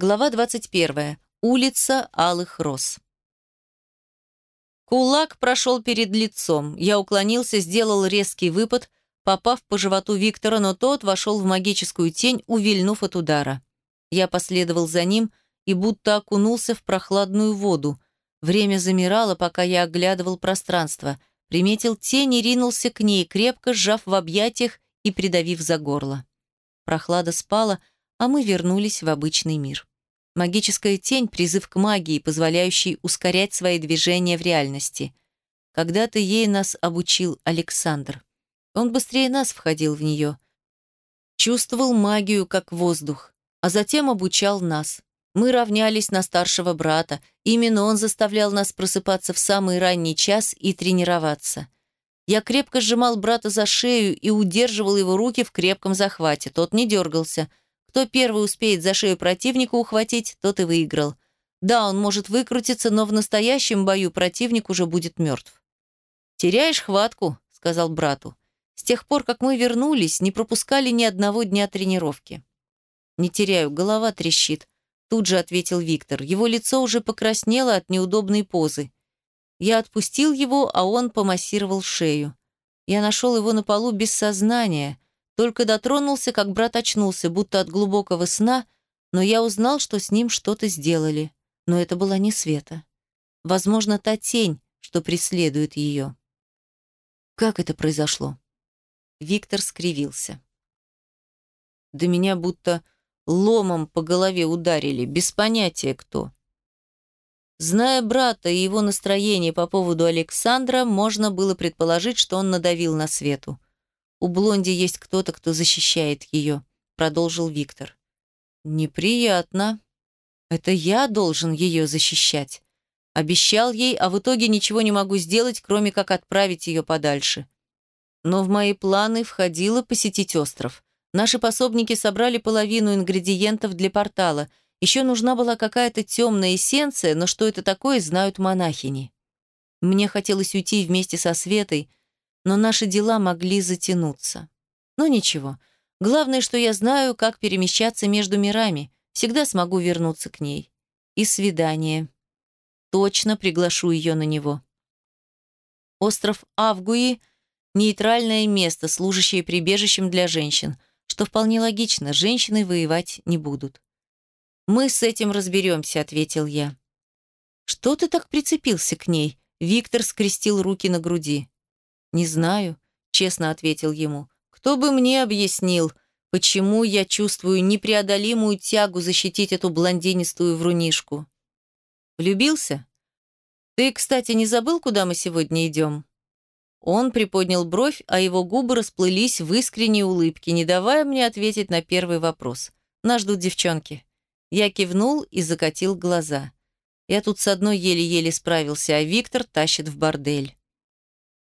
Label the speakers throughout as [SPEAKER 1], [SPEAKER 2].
[SPEAKER 1] Глава 21. Улица Алых Роз. Кулак прошел перед лицом. Я уклонился, сделал резкий выпад, попав по животу Виктора, но тот вошел в магическую тень, увильнув от удара. Я последовал за ним и будто окунулся в прохладную воду. Время замирало, пока я оглядывал пространство. Приметил тень и ринулся к ней, крепко сжав в объятиях и придавив за горло. Прохлада спала, а мы вернулись в обычный мир. Магическая тень – призыв к магии, позволяющий ускорять свои движения в реальности. Когда-то ей нас обучил Александр. Он быстрее нас входил в нее. Чувствовал магию, как воздух, а затем обучал нас. Мы равнялись на старшего брата. Именно он заставлял нас просыпаться в самый ранний час и тренироваться. Я крепко сжимал брата за шею и удерживал его руки в крепком захвате. Тот не дергался – кто первый успеет за шею противника ухватить, тот и выиграл. Да, он может выкрутиться, но в настоящем бою противник уже будет мертв. «Теряешь хватку», — сказал брату. «С тех пор, как мы вернулись, не пропускали ни одного дня тренировки». «Не теряю, голова трещит», — тут же ответил Виктор. Его лицо уже покраснело от неудобной позы. Я отпустил его, а он помассировал шею. Я нашел его на полу без сознания — только дотронулся, как брат очнулся, будто от глубокого сна, но я узнал, что с ним что-то сделали. Но это была не Света. Возможно, та тень, что преследует ее. Как это произошло? Виктор скривился. Да меня будто ломом по голове ударили, без понятия кто. Зная брата и его настроение по поводу Александра, можно было предположить, что он надавил на Свету. У Блонди есть кто-то, кто защищает ее», — продолжил Виктор. «Неприятно. Это я должен ее защищать. Обещал ей, а в итоге ничего не могу сделать, кроме как отправить ее подальше. Но в мои планы входило посетить остров. Наши пособники собрали половину ингредиентов для портала. Еще нужна была какая-то темная эссенция, но что это такое, знают монахини. Мне хотелось уйти вместе со Светой, но наши дела могли затянуться. Но ничего. Главное, что я знаю, как перемещаться между мирами. Всегда смогу вернуться к ней. И свидание. Точно приглашу ее на него. Остров Авгуи – нейтральное место, служащее прибежищем для женщин, что вполне логично, женщины воевать не будут. «Мы с этим разберемся», – ответил я. «Что ты так прицепился к ней?» Виктор скрестил руки на груди. «Не знаю», — честно ответил ему. «Кто бы мне объяснил, почему я чувствую непреодолимую тягу защитить эту блондинистую врунишку?» «Влюбился? Ты, кстати, не забыл, куда мы сегодня идем?» Он приподнял бровь, а его губы расплылись в искренней улыбке, не давая мне ответить на первый вопрос. «Нас ждут девчонки». Я кивнул и закатил глаза. Я тут с одной еле-еле справился, а Виктор тащит в бордель.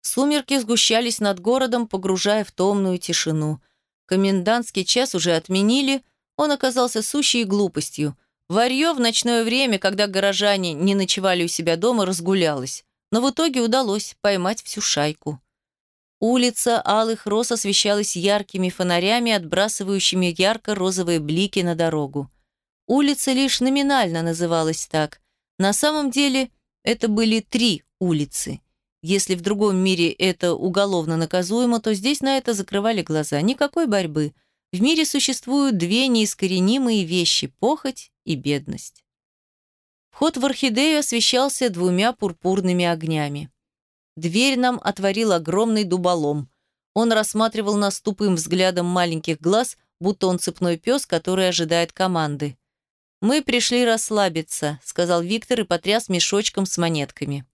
[SPEAKER 1] Сумерки сгущались над городом, погружая в томную тишину. Комендантский час уже отменили, он оказался сущей глупостью. Варье в ночное время, когда горожане не ночевали у себя дома, разгулялось. Но в итоге удалось поймать всю шайку. Улица Алых Роз освещалась яркими фонарями, отбрасывающими ярко-розовые блики на дорогу. Улица лишь номинально называлась так. На самом деле это были три улицы. Если в другом мире это уголовно наказуемо, то здесь на это закрывали глаза. Никакой борьбы. В мире существуют две неискоренимые вещи – похоть и бедность. Вход в орхидею освещался двумя пурпурными огнями. Дверь нам отворил огромный дуболом. Он рассматривал нас тупым взглядом маленьких глаз, будто он цепной пес, который ожидает команды. «Мы пришли расслабиться», — сказал Виктор и потряс мешочком с монетками.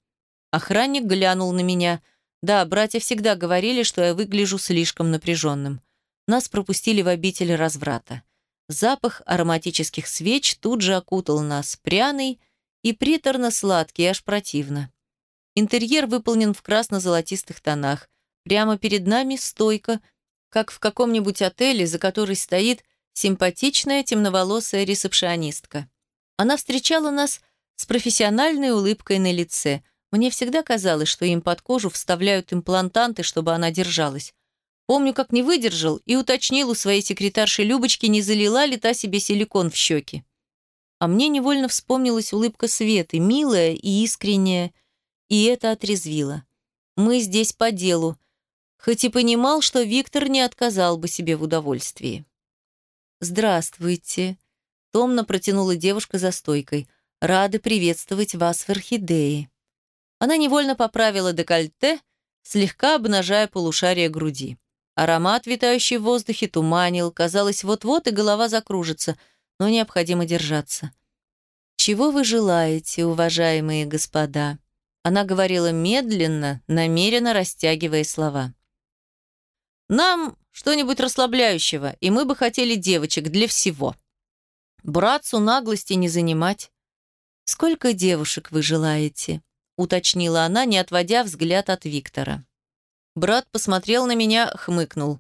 [SPEAKER 1] Охранник глянул на меня. Да, братья всегда говорили, что я выгляжу слишком напряженным. Нас пропустили в обитель разврата. Запах ароматических свеч тут же окутал нас, пряный и приторно-сладкий, аж противно. Интерьер выполнен в красно-золотистых тонах. Прямо перед нами стойка, как в каком-нибудь отеле, за которой стоит симпатичная темноволосая ресепшионистка. Она встречала нас с профессиональной улыбкой на лице, мне всегда казалось, что им под кожу вставляют имплантанты, чтобы она держалась. Помню, как не выдержал и уточнил у своей секретарши Любочки, не залила ли та себе силикон в щеки. а мне невольно вспомнилась улыбка Светы, милая и искренняя, и это отрезвило. Мы здесь по делу, хоть и понимал, что Виктор не отказал бы себе в удовольствии. «Здравствуйте», — томно протянула девушка за стойкой. «Рады приветствовать вас в Орхидее». Она невольно поправила декольте, слегка обнажая полушарие груди. Аромат, витающий в воздухе, туманил, казалось, вот-вот и голова закружится, но необходимо держаться. «Чего вы желаете, уважаемые господа?» Она говорила медленно, намеренно растягивая слова. «Нам что-нибудь расслабляющего, и мы бы хотели девочек для всего. Братцу наглости не занимать». «Сколько девушек вы желаете?» Уточнила она, не отводя взгляд от Виктора. Брат посмотрел на меня, хмыкнул.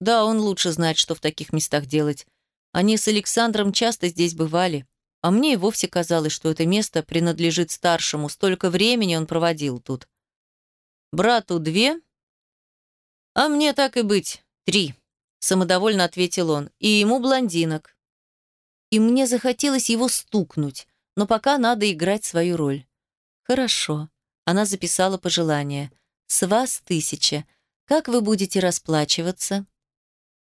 [SPEAKER 1] Да, он лучше знает, что в таких местах делать. Они с Александром часто здесь бывали, а мне и вовсе казалось, что это место принадлежит старшему, столько времени он проводил тут. Брату две, а мне так и быть, три, самодовольно ответил он, и ему блондинок. И мне захотелось его стукнуть, но пока надо играть свою роль. Хорошо. Она записала пожелание. С вас тысяча. Как вы будете расплачиваться?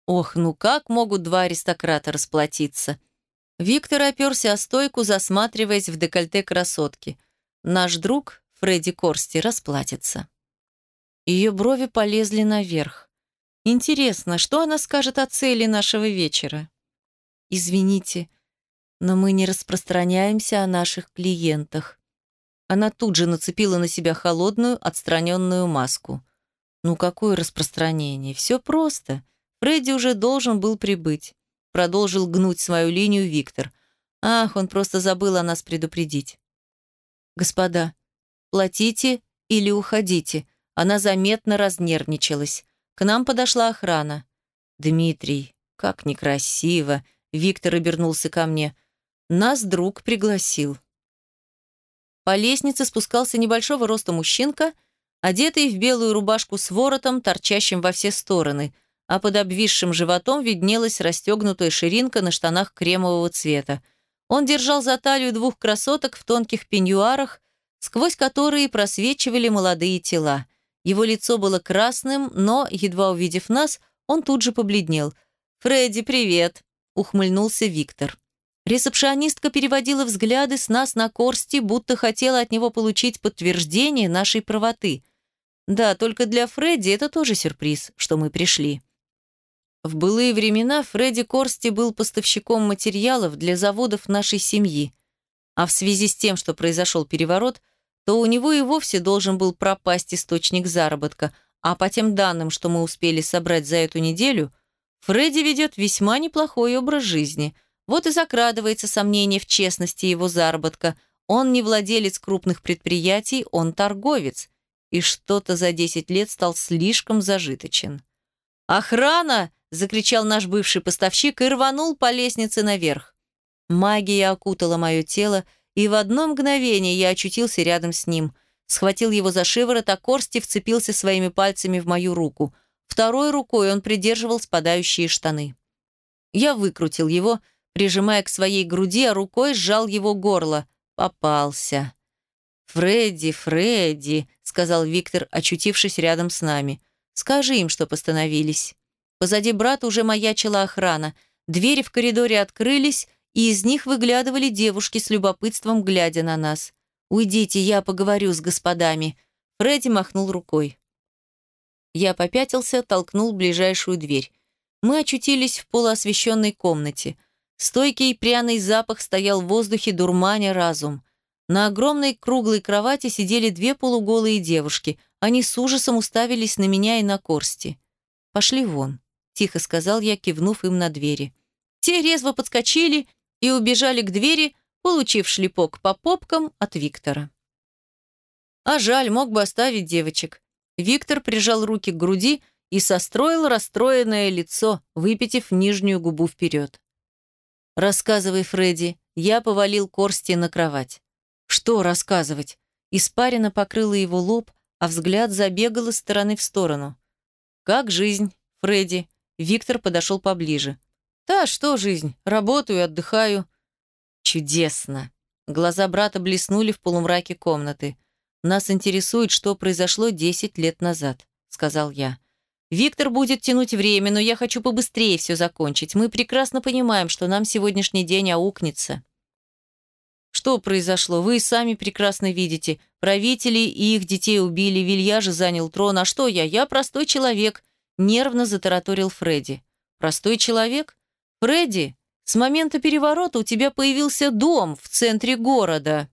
[SPEAKER 1] Ох, ну как могут два аристократа расплатиться? Виктор оперся о стойку, засматриваясь в декольте красотки. Наш друг, Фредди Корсти, расплатится. Ее брови полезли наверх. Интересно, что она скажет о цели нашего вечера? Извините, но мы не распространяемся о наших клиентах. Она тут же нацепила на себя холодную, отстраненную маску. Ну какое распространение? Все просто. Фредди уже должен был прибыть. Продолжил гнуть свою линию Виктор. Ах, он просто забыл о нас предупредить. Господа, платите или уходите. Она заметно разнервничалась. К нам подошла охрана. Дмитрий, как некрасиво. Виктор обернулся ко мне. Нас друг пригласил. По лестнице спускался небольшого роста мужчинка, одетый в белую рубашку с воротом, торчащим во все стороны, а под обвисшим животом виднелась расстегнутая ширинка на штанах кремового цвета. Он держал за талию двух красоток в тонких пеньюарах, сквозь которые просвечивали молодые тела. Его лицо было красным, но, едва увидев нас, он тут же побледнел. «Фредди, привет!» — ухмыльнулся Виктор. Ресепшионистка переводила взгляды с нас на Корсти, будто хотела от него получить подтверждение нашей правоты. Да, только для Фредди это тоже сюрприз, что мы пришли. В былые времена Фредди Корсти был поставщиком материалов для заводов нашей семьи. А в связи с тем, что произошел переворот, то у него и вовсе должен был пропасть источник заработка, а по тем данным, что мы успели собрать за эту неделю, Фредди ведет весьма неплохой образ жизни – вот и закрадывается сомнение в честности его заработка. Он не владелец крупных предприятий, он торговец. И что-то за 10 лет стал слишком зажиточен. «Охрана!» – закричал наш бывший поставщик и рванул по лестнице наверх. Магия окутала мое тело, и в одно мгновение я очутился рядом с ним. Схватил его за шиворот, а Корсти вцепился своими пальцами в мою руку. Второй рукой он придерживал спадающие штаны. Я выкрутил его, прижимая к своей груди, а рукой сжал его горло. Попался. «Фредди, Фредди», — сказал Виктор, очутившись рядом с нами. «Скажи им, что постановились». Позади брата уже маячила охрана. Двери в коридоре открылись, и из них выглядывали девушки с любопытством, глядя на нас. «Уйдите, я поговорю с господами». Фредди махнул рукой. Я попятился, толкнул ближайшую дверь. Мы очутились в полуосвещенной комнате — Стойкий пряный запах стоял в воздухе, дурманя разум. На огромной круглой кровати сидели две полуголые девушки. Они с ужасом уставились на меня и на Корсти. «Пошли вон», — тихо сказал я, кивнув им на двери. Те резво подскочили и убежали к двери, получив шлепок по попкам от Виктора. А жаль, мог бы оставить девочек. Виктор прижал руки к груди и состроил расстроенное лицо, выпитив нижнюю губу вперед. «Рассказывай, Фредди». Я повалил Корсти на кровать. «Что рассказывать?» Испарина покрыла его лоб, а взгляд забегал из стороны в сторону. «Как жизнь, Фредди?» Виктор подошел поближе. «Да, что жизнь? Работаю, отдыхаю». Чудесно. Глаза брата блеснули в полумраке комнаты. Нас интересует, что произошло 10 лет назад, сказал я. Виктор будет тянуть время, но я хочу побыстрее все закончить. Мы прекрасно понимаем, что нам сегодняшний день аукнется. Что произошло, вы сами прекрасно видите. Правители и их детей убили, Вилья же занял трон. А что я? Я простой человек, нервно затараторил Фредди. Простой человек? Фредди, с момента переворота у тебя появился дом в центре города.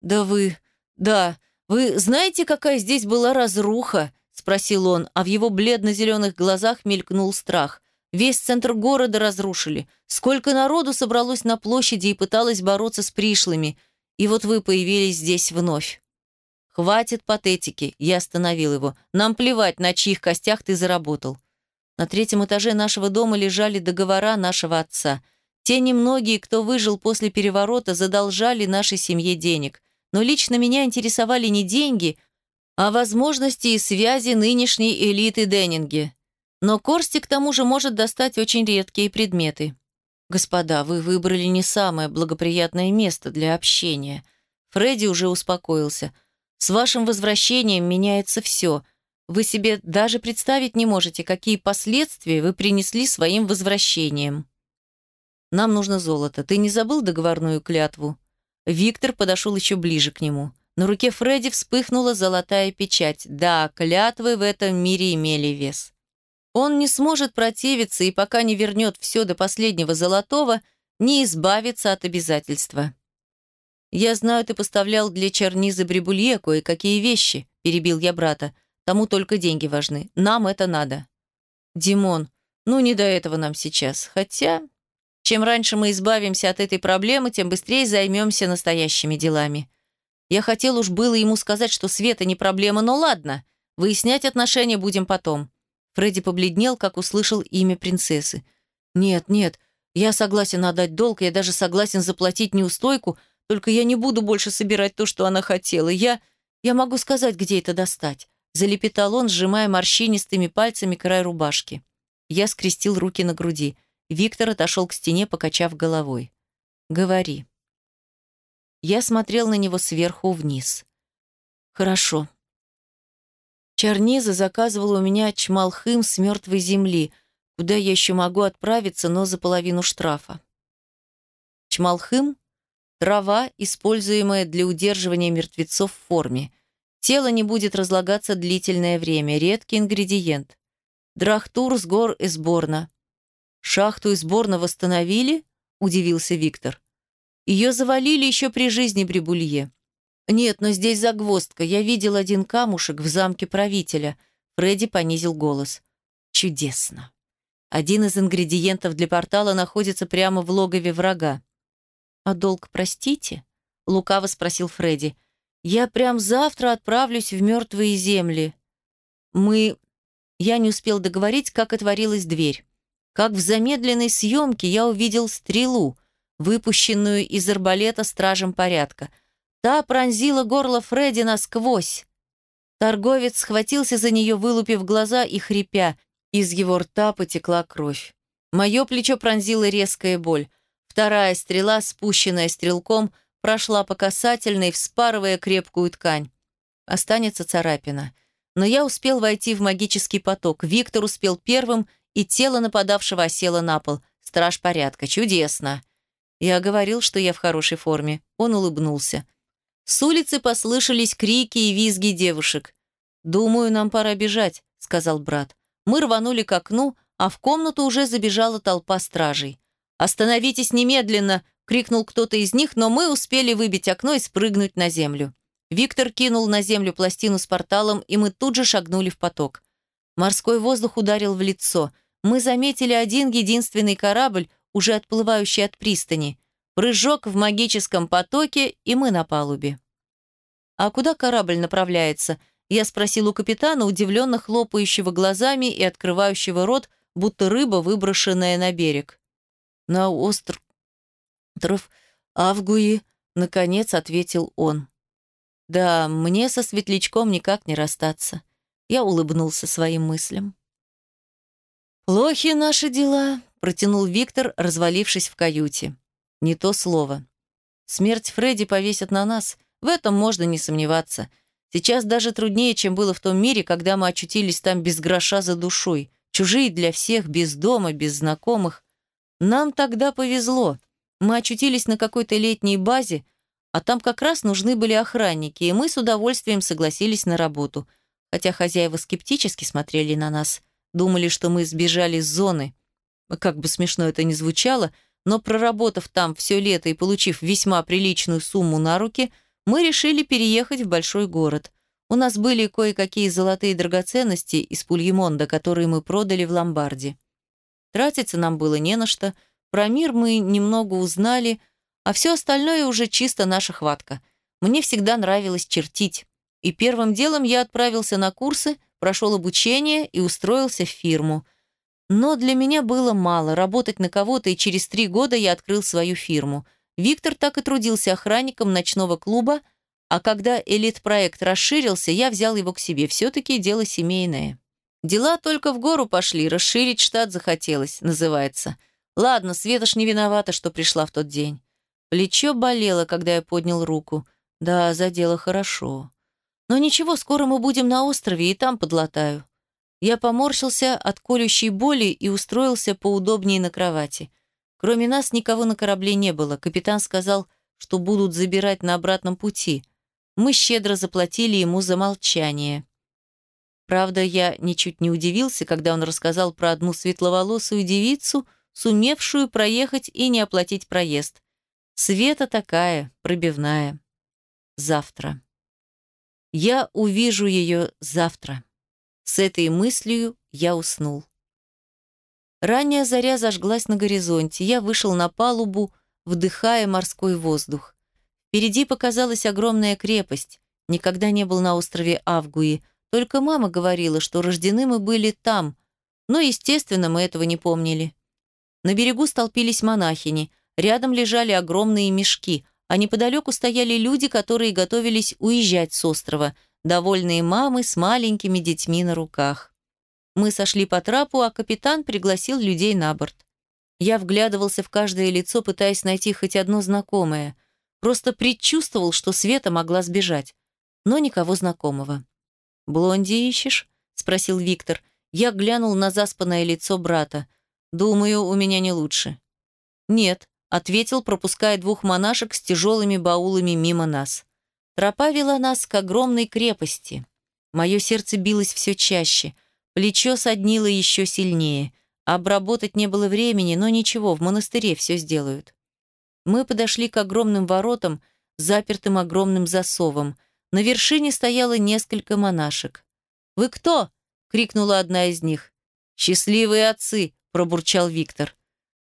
[SPEAKER 1] Да вы... Да, вы знаете, какая здесь была разруха? Спросил он, а в его бледно-зеленых глазах мелькнул страх. Весь центр города разрушили. Сколько народу собралось на площади и пыталось бороться с пришлыми. И вот вы появились здесь вновь. «Хватит патетики», — я остановил его. «Нам плевать, на чьих костях ты заработал». На третьем этаже нашего дома лежали договора нашего отца. Те немногие, кто выжил после переворота, задолжали нашей семье денег. Но лично меня интересовали не деньги, а возможности и связи нынешней элиты Деннинги. Но Корсти к тому же может достать очень редкие предметы. «Господа, вы выбрали не самое благоприятное место для общения». Фредди уже успокоился. «С вашим возвращением меняется все. Вы себе даже представить не можете, какие последствия вы принесли своим возвращением». «Нам нужно золото. Ты не забыл договорную клятву?» Виктор подошел еще ближе к нему. На руке Фредди вспыхнула золотая печать. Да, клятвы в этом мире имели вес. Он не сможет противиться и пока не вернет все до последнего золотого, не избавится от обязательства. «Я знаю, ты поставлял для Чернизы Брибулье кое-какие вещи», – перебил я брата. «Тому только деньги важны. Нам это надо». «Димон, ну не до этого нам сейчас. Хотя, чем раньше мы избавимся от этой проблемы, тем быстрее займемся настоящими делами. Я хотел уж было ему сказать, что Света не проблема, но ладно, выяснять отношения будем потом. Фредди побледнел, как услышал имя принцессы. «Нет, нет, я согласен отдать долг, я даже согласен заплатить неустойку, только я не буду больше собирать то, что она хотела. Я... я могу сказать, где это достать», залепетал он, сжимая морщинистыми пальцами край рубашки. Я скрестил руки на груди. Виктор отошел к стене, покачав головой. «Говори». Я смотрел на него сверху вниз. «Хорошо». Чарниза заказывала у меня чмалхым с мертвой земли, куда я еще могу отправиться, но за половину штрафа. Чмалхым – трава, используемая для удерживания мертвецов в форме. Тело не будет разлагаться длительное время, редкий ингредиент. Драхтур с гор Эсборна. «Шахту Эсборна восстановили?» – удивился Виктор. Ее завалили еще при жизни Брибулье. Нет, но здесь загвоздка. Я видел один камушек в замке правителя. Фредди понизил голос. Чудесно. Один из ингредиентов для портала находится прямо в логове врага. «А долг простите?» — лукаво спросил Фредди. «Я прям завтра отправлюсь в мертвые земли». «Мы...» Я не успел договорить, как отворилась дверь. Как в замедленной съемке я увидел стрелу, выпущенную из арбалета стражем порядка. Та пронзила горло Фредди насквозь. Торговец схватился за нее, вылупив глаза и хрипя. Из его рта потекла кровь. Мое плечо пронзила резкая боль. Вторая стрела, спущенная стрелком, прошла по касательной, вспарывая крепкую ткань. Останется царапина. Но я успел войти в магический поток. Виктор успел первым, и тело нападавшего осело на пол. Страж порядка. Чудесно. Я говорил, что я в хорошей форме. Он улыбнулся. С улицы послышались крики и визги девушек. «Думаю, нам пора бежать», — сказал брат. Мы рванули к окну, а в комнату уже забежала толпа стражей. «Остановитесь немедленно!» — крикнул кто-то из них, но мы успели выбить окно и спрыгнуть на землю. Виктор кинул на землю пластину с порталом, и мы тут же шагнули в поток. Морской воздух ударил в лицо. Мы заметили один единственный корабль, уже отплывающий от пристани. Прыжок в магическом потоке, и мы на палубе. «А куда корабль направляется?» Я спросил у капитана, удивленно хлопающего глазами и открывающего рот, будто рыба, выброшенная на берег. «На остров Авгуи», — наконец ответил он. «Да, мне со светлячком никак не расстаться». Я улыбнулся своим мыслям. «Плохи наши дела», протянул Виктор, развалившись в каюте. Не то слово. Смерть Фредди повесят на нас. В этом можно не сомневаться. Сейчас даже труднее, чем было в том мире, когда мы очутились там без гроша за душой. Чужие для всех, без дома, без знакомых. Нам тогда повезло. Мы очутились на какой-то летней базе, а там как раз нужны были охранники, и мы с удовольствием согласились на работу. Хотя хозяева скептически смотрели на нас, думали, что мы сбежали с зоны. Как бы смешно это ни звучало, но проработав там все лето и получив весьма приличную сумму на руки, мы решили переехать в большой город. У нас были кое-какие золотые драгоценности из Пульемонда, которые мы продали в ломбарде. Тратиться нам было не на что, про мир мы немного узнали – а все остальное уже чисто наша хватка. Мне всегда нравилось чертить. И первым делом я отправился на курсы, прошел обучение и устроился в фирму. Но для меня было мало работать на кого-то, и через три года я открыл свою фирму. Виктор так и трудился охранником ночного клуба, а когда элит-проект расширился, я взял его к себе. Все-таки дело семейное. Дела только в гору пошли, расширить штат захотелось, называется. Ладно, Света ж не виновата, что пришла в тот день. Плечо болело, когда я поднял руку. Да, задело хорошо. Но ничего, скоро мы будем на острове, и там подлатаю. Я поморщился от колющей боли и устроился поудобнее на кровати. Кроме нас никого на корабле не было. Капитан сказал, что будут забирать на обратном пути. Мы щедро заплатили ему за молчание. Правда, я ничуть не удивился, когда он рассказал про одну светловолосую девицу, сумевшую проехать и не оплатить проезд. Света такая, пробивная. Завтра. Я увижу ее завтра. С этой мыслью я уснул. Ранняя заря зажглась на горизонте. Я вышел на палубу, вдыхая морской воздух. Впереди показалась огромная крепость. Никогда не был на острове Авгуи. Только мама говорила, что рождены мы были там. Но, естественно, мы этого не помнили. На берегу столпились монахини – Рядом лежали огромные мешки, а неподалеку стояли люди, которые готовились уезжать с острова, довольные мамы с маленькими детьми на руках. Мы сошли по трапу, а капитан пригласил людей на борт. Я вглядывался в каждое лицо, пытаясь найти хоть одно знакомое. Просто предчувствовал, что Света могла сбежать. Но никого знакомого. «Блонди ищешь?» — спросил Виктор. Я глянул на заспанное лицо брата. «Думаю, у меня не лучше». «Нет», ответил, пропуская двух монашек с тяжелыми баулами мимо нас. Тропа вела нас к огромной крепости. Мое сердце билось все чаще, плечо соднило еще сильнее. Обработать не было времени, но ничего, в монастыре все сделают. Мы подошли к огромным воротам, запертым огромным засовом. На вершине стояло несколько монашек. «Вы кто?» — крикнула одна из них. «Счастливые отцы!» — пробурчал Виктор.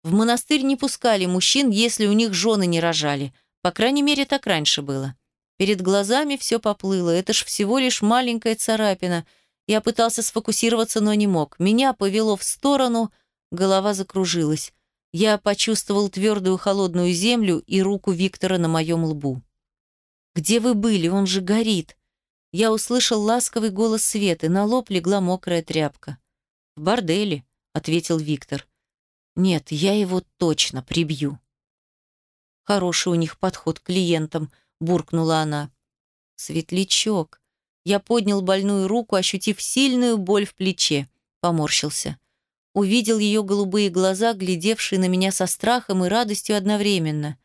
[SPEAKER 1] В монастырь не пускали мужчин, если у них жены не рожали. По крайней мере, так раньше было. Перед глазами все поплыло. Это ж всего лишь маленькая царапина. Я пытался сфокусироваться, но не мог. Меня повело в сторону, голова закружилась. Я почувствовал твердую холодную землю и руку Виктора на моем лбу. «Где вы были? Он же горит!» Я услышал ласковый голос Светы, на лоб легла мокрая тряпка. «В борделе», — ответил Виктор. Нет, я его точно прибью. Хороший у них подход к клиентам, буркнула она. Светлячок. Я поднял больную руку, ощутив сильную боль в плече. Поморщился. Увидел ее голубые глаза, глядевшие на меня со страхом и радостью одновременно.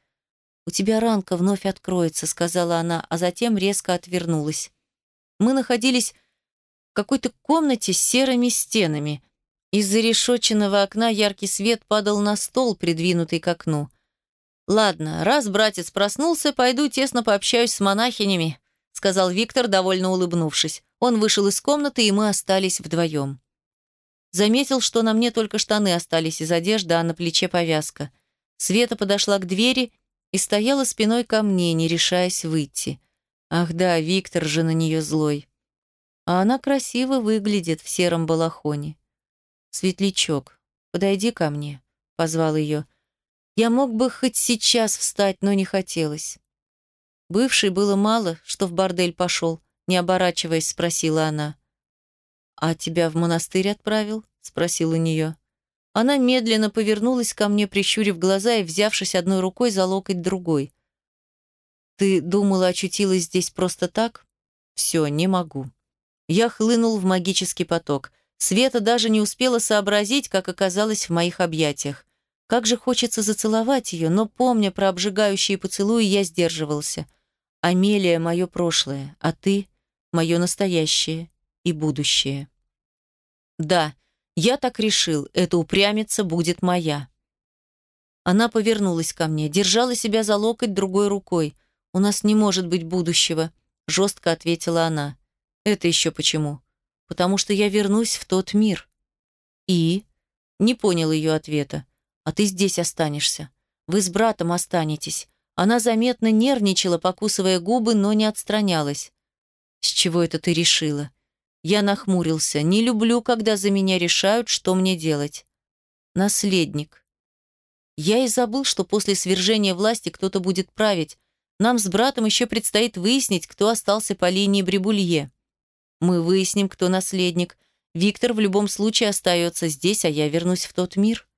[SPEAKER 1] «У тебя ранка вновь откроется», — сказала она, а затем резко отвернулась. Мы находились в какой-то комнате с серыми стенами. Из-за решетченного окна яркий свет падал на стол, придвинутый к окну. «Ладно, раз братец проснулся, пойду тесно пообщаюсь с монахинями», сказал Виктор, довольно улыбнувшись. Он вышел из комнаты, и мы остались вдвоем. Заметил, что на мне только штаны остались из одежды, а на плече повязка. Света подошла к двери и стояла спиной ко мне, не решаясь выйти. Ах да, Виктор же на нее злой. А она красиво выглядит в сером балахоне. «Светлячок, подойди ко мне», — позвал ее. Я мог бы хоть сейчас встать, но не хотелось. Бывший было мало, что в бордель пошел, не оборачиваясь, спросила она. «А тебя в монастырь отправил?» — спросил у нее. Она медленно повернулась ко мне, прищурив глаза и взявшись одной рукой за локоть другой. «Ты думала, очутилась здесь просто так? Все, не могу». Я хлынул в магический поток. Света даже не успела сообразить, как оказалась в моих объятиях. Как же хочется зацеловать ее, но, помня про обжигающие поцелуи, я сдерживался. Амелия — мое прошлое, а ты — мое настоящее и будущее. Да, я так решил, эта упрямица будет моя. Она повернулась ко мне, держала себя за локоть другой рукой. «У нас не может быть будущего», — жестко ответила она. «Это еще почему?» «Потому что я вернусь в тот мир». «И?» Не понял ее ответа. «А ты здесь останешься. Вы с братом останетесь». Она заметно нервничала, покусывая губы, но не отстранялась. «С чего это ты решила?» Я нахмурился. Не люблю, когда за меня решают, что мне делать. Наследник. Я и забыл, что после свержения власти кто-то будет править. Нам с братом еще предстоит выяснить, кто остался по линии Брибулье. Мы выясним, кто наследник. Виктор в любом случае остается здесь, а я вернусь в тот мир.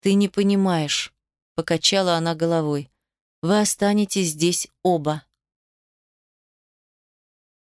[SPEAKER 1] Ты не понимаешь, покачала она головой. Вы останетесь здесь оба.